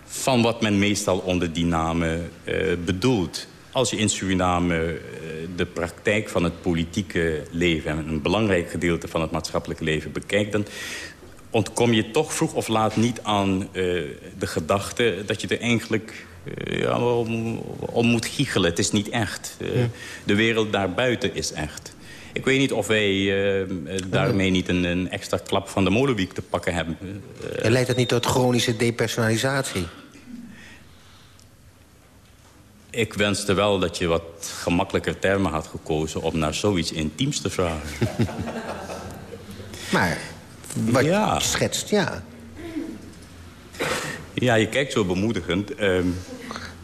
Van wat men meestal onder die namen uh, bedoelt. Als je in Suriname eh, de praktijk van het politieke leven... en een belangrijk gedeelte van het maatschappelijke leven bekijkt... dan ontkom je toch vroeg of laat niet aan uh, de gedachte... dat je er eigenlijk uh, ja, om, om, moet giechelen. Het is niet echt. Uh, ja. De wereld daarbuiten is echt. Ik weet niet of wij daarmee niet een, een, extra klap van de molenwiek te pakken hebben. en leidt het niet tot chronische depersonalisatie? Ik wenste wel dat je wat gemakkelijker termen had gekozen... om naar zoiets intiems te vragen. maar wat ja. je schetst, ja. Ja, je kijkt zo bemoedigend. Um...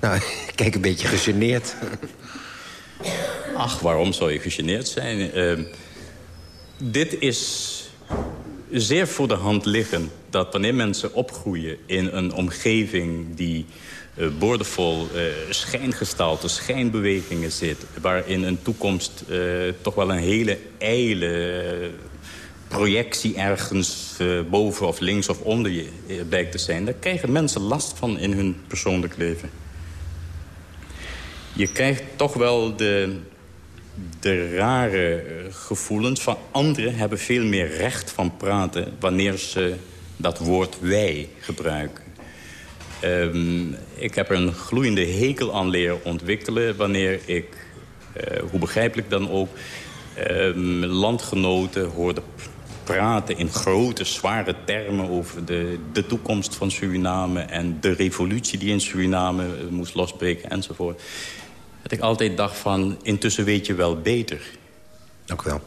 Nou, ik kijk een beetje gegeneerd. Ach, waarom zou je gegeneerd zijn? Uh, dit is zeer voor de hand liggend... dat wanneer mensen opgroeien in een omgeving die uh, boordevol uh, schijnbewegingen zit... waarin een toekomst uh, toch wel een hele eile projectie ergens boven of links of onder je blijkt te zijn... daar krijgen mensen last van in hun persoonlijk leven. Je krijgt toch wel de, de rare gevoelens van anderen hebben veel meer recht van praten... wanneer ze dat woord wij gebruiken. Um, ik heb er een gloeiende hekel aan leren ontwikkelen... wanneer ik, uh, hoe begrijpelijk dan ook, um, landgenoten hoorde praten in grote, zware termen... over de, de toekomst van Suriname en de revolutie die in Suriname uh, moest losbreken enzovoort. Dat ik altijd dacht van, intussen weet je wel beter. Dank u wel.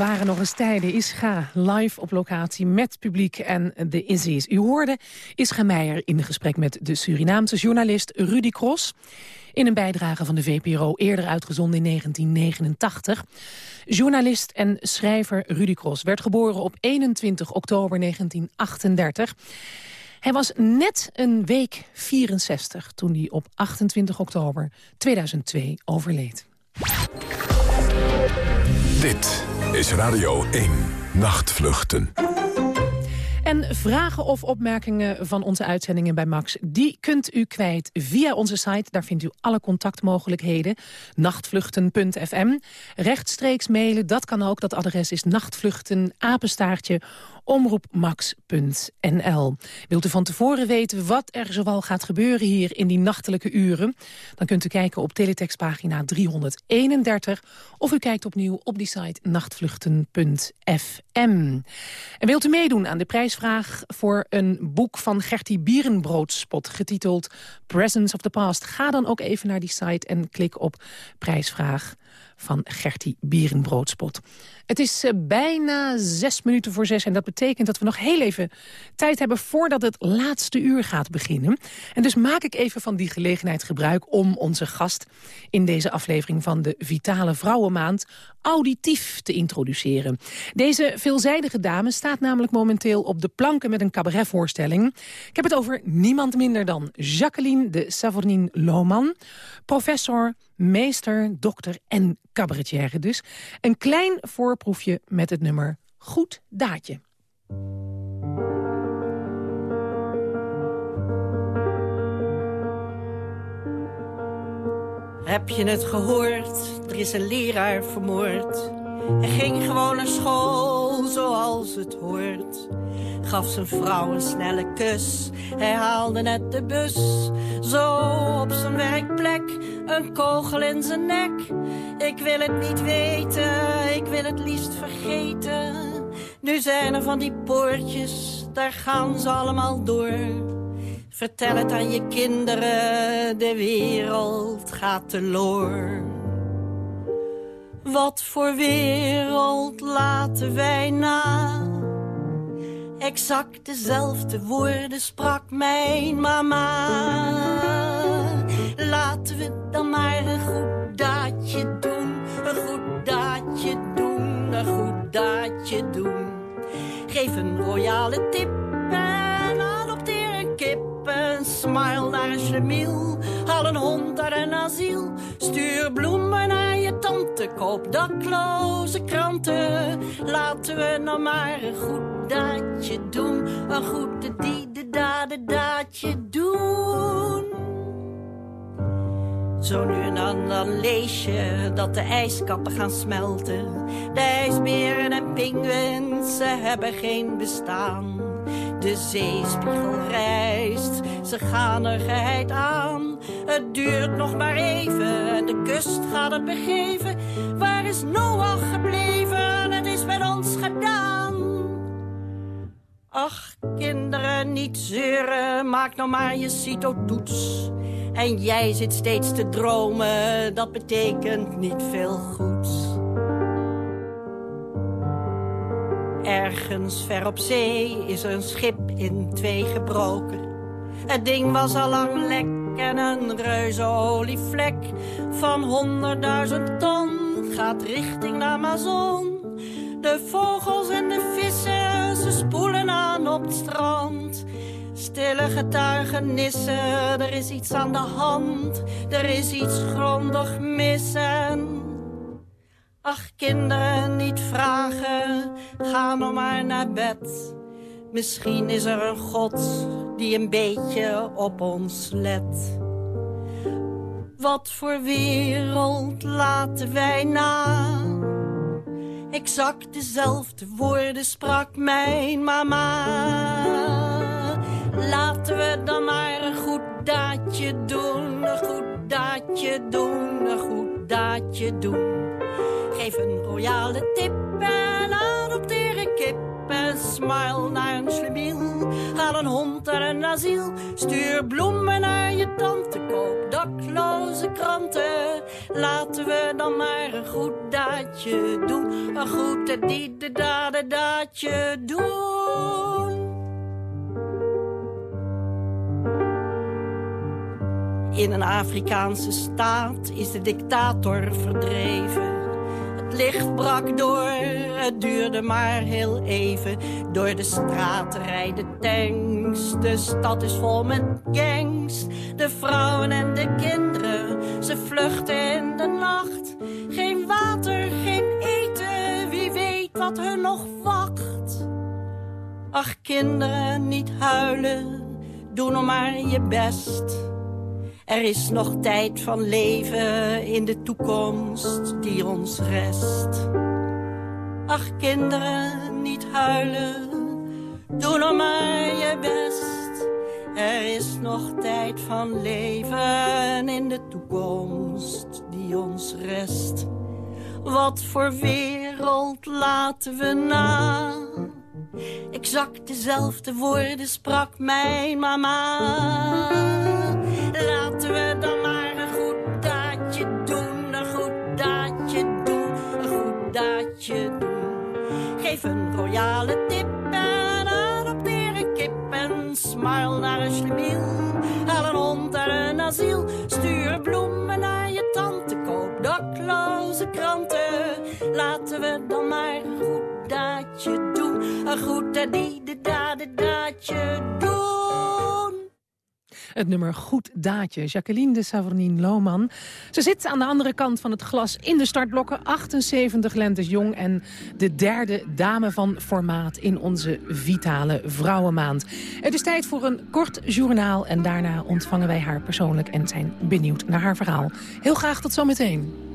Waren nog eens tijden. Ischa live op locatie met publiek en de Izzy's. U hoorde Ischa Meijer in gesprek met de Surinaamse journalist Rudy Kros... in een bijdrage van de VPRO eerder uitgezonden in 1989. Journalist en schrijver Rudy Kros werd geboren op 21 oktober 1938... Hij was net een week 64 toen hij op 28 oktober 2002 overleed. Dit is Radio 1 Nachtvluchten. En vragen of opmerkingen van onze uitzendingen bij Max... die kunt u kwijt via onze site. Daar vindt u alle contactmogelijkheden. Nachtvluchten.fm. Rechtstreeks mailen, dat kan ook. Dat adres is nachtvluchten, apenstaartje, omroepmax.nl. Wilt u van tevoren weten wat er zoal gaat gebeuren hier in die nachtelijke uren? Dan kunt u kijken op teletextpagina 331 of u kijkt opnieuw op die site nachtvluchten.fm. En wilt u meedoen aan de prijsvraag voor een boek van Gertie Bierenbroodspot getiteld Presence of the Past? Ga dan ook even naar die site en klik op prijsvraag van Gertie Bierenbroodspot. Het is uh, bijna zes minuten voor zes en dat betekent dat we nog heel even tijd hebben voordat het laatste uur gaat beginnen. En dus maak ik even van die gelegenheid gebruik om onze gast in deze aflevering van de Vitale Vrouwenmaand auditief te introduceren. Deze veelzijdige dame staat namelijk momenteel op de planken met een cabaretvoorstelling. Ik heb het over niemand minder dan Jacqueline de Savornin Lohman, professor, meester, dokter en cabaretière dus. Een klein voorproefje met het nummer Goed Daadje. Heb je het gehoord? Er is een leraar vermoord. Hij ging gewoon naar school zoals het hoort. Gaf zijn vrouw een snelle kus. Hij haalde net de bus. Zo op zijn werkplek. Een kogel in zijn nek. Ik wil het niet weten. Ik wil het liefst vergeten. Nu zijn er van die poortjes. Daar gaan ze allemaal door. Vertel het aan je kinderen. De wereld gaat teloor. Wat voor wereld laten wij na? Exact dezelfde woorden sprak mijn mama. Laten we maar een goed daadje doen, een goed daadje doen, een goed daadje doen. Geef een royale tip en adopteer een kip. Een smile naar een schlemiel, haal een hond naar een asiel. Stuur bloemen naar je tante, koop dakloze kranten. Laten we nou maar een goed daadje doen, een goed die de dade daadje doen. Zo nu en dan, dan lees je dat de ijskappen gaan smelten. De ijsberen en pinguïns, ze hebben geen bestaan. De zeespiegel rijst, ze gaan er geheid aan. Het duurt nog maar even en de kust gaat het begeven. Waar is Noach gebleven? Het is met ons gedaan. Ach, kinderen, niet zeuren, maak nou maar je cito-toets. En jij zit steeds te dromen, dat betekent niet veel goeds. Ergens ver op zee is een schip in twee gebroken. Het ding was al lang lek en een reuze olievlek van honderdduizend ton gaat richting de Amazon. De vogels en de vissen, ze spoelen aan op het strand. Stille getuigenissen, er is iets aan de hand, er is iets grondig missen. Ach, kinderen, niet vragen, ga nog maar naar bed. Misschien is er een God die een beetje op ons let. Wat voor wereld laten wij na? Exact dezelfde woorden sprak mijn mama. Laten we dan maar een goed daadje doen, een goed daadje doen, een goed daadje doen. Geef een royale tip en adopteer een kip. En smile naar een slemiel. Haal een hond naar een asiel. Stuur bloemen naar je tante. Koop dakloze kranten. Laten we dan maar een goed daadje doen. Een goed daadje doen. In een Afrikaanse staat is de dictator verdreven. Het licht brak door, het duurde maar heel even. Door de straat rijden tanks, de stad is vol met gangs. De vrouwen en de kinderen, ze vluchten in de nacht. Geen water, geen eten, wie weet wat hun nog wacht. Ach kinderen, niet huilen, doe nog maar je best. Er is nog tijd van leven in de toekomst die ons rest. Ach kinderen, niet huilen, doe nog maar je best. Er is nog tijd van leven in de toekomst die ons rest. Wat voor wereld laten we na? Exact dezelfde woorden sprak mijn mama. Laten we dan maar een goed daadje doen, een goed daadje doen, een goed daadje doen. Geef een royale tip en adopteer een kip en smile naar een slemiel. Haal een hond naar een asiel, stuur bloemen naar je tante, koop dakloze kranten. Laten we dan maar een goed daadje doen, een goed dade daadje doen. Het nummer Goed Daadje, Jacqueline de Savornin Lohman. Ze zit aan de andere kant van het glas in de startblokken. 78 lentes jong en de derde dame van formaat in onze vitale vrouwenmaand. Het is tijd voor een kort journaal en daarna ontvangen wij haar persoonlijk en zijn benieuwd naar haar verhaal. Heel graag tot zometeen.